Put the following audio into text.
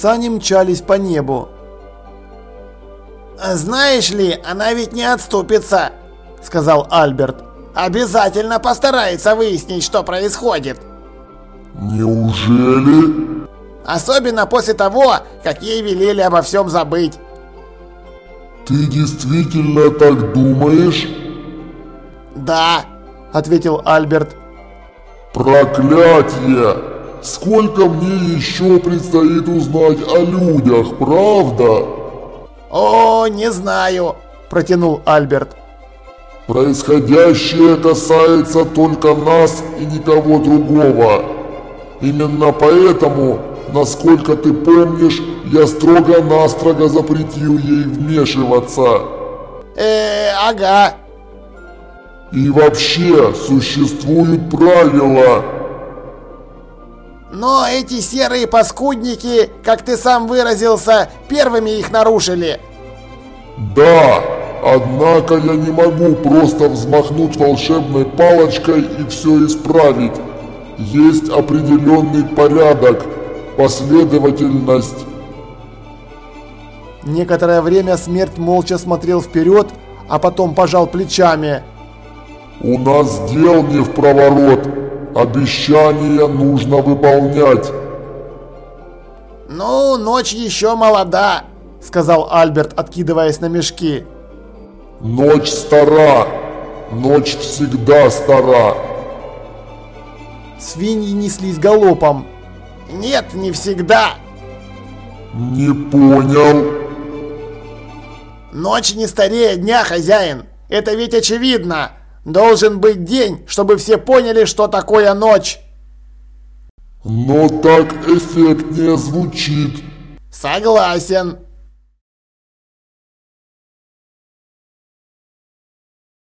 Сани мчались по небу. «Знаешь ли, она ведь не отступится», — сказал Альберт. «Обязательно постарается выяснить, что происходит». «Неужели?» «Особенно после того, как ей велели обо всем забыть». «Ты действительно так думаешь?» «Да», — ответил Альберт. «Проклятье! Сколько мне еще предстоит узнать о людях, правда?» «О, не знаю», – протянул Альберт. «Происходящее касается только нас и никого другого. Именно поэтому, насколько ты помнишь, я строго-настрого запретил ей вмешиваться». «Э, ага». «И вообще существуют правила». Но эти серые паскудники, как ты сам выразился, первыми их нарушили. Да, однако я не могу просто взмахнуть волшебной палочкой и все исправить. Есть определенный порядок, последовательность. Некоторое время смерть молча смотрел вперед, а потом пожал плечами. У нас дел не в проворот. Обещания нужно выполнять. Ну, ночь еще молода, сказал Альберт, откидываясь на мешки. Ночь стара. Ночь всегда стара. Свиньи неслись галопом. Нет, не всегда. Не понял. Ночь не старее дня, хозяин. Это ведь очевидно. Должен быть день, чтобы все поняли, что такое ночь. Но так эффектнее звучит. Согласен.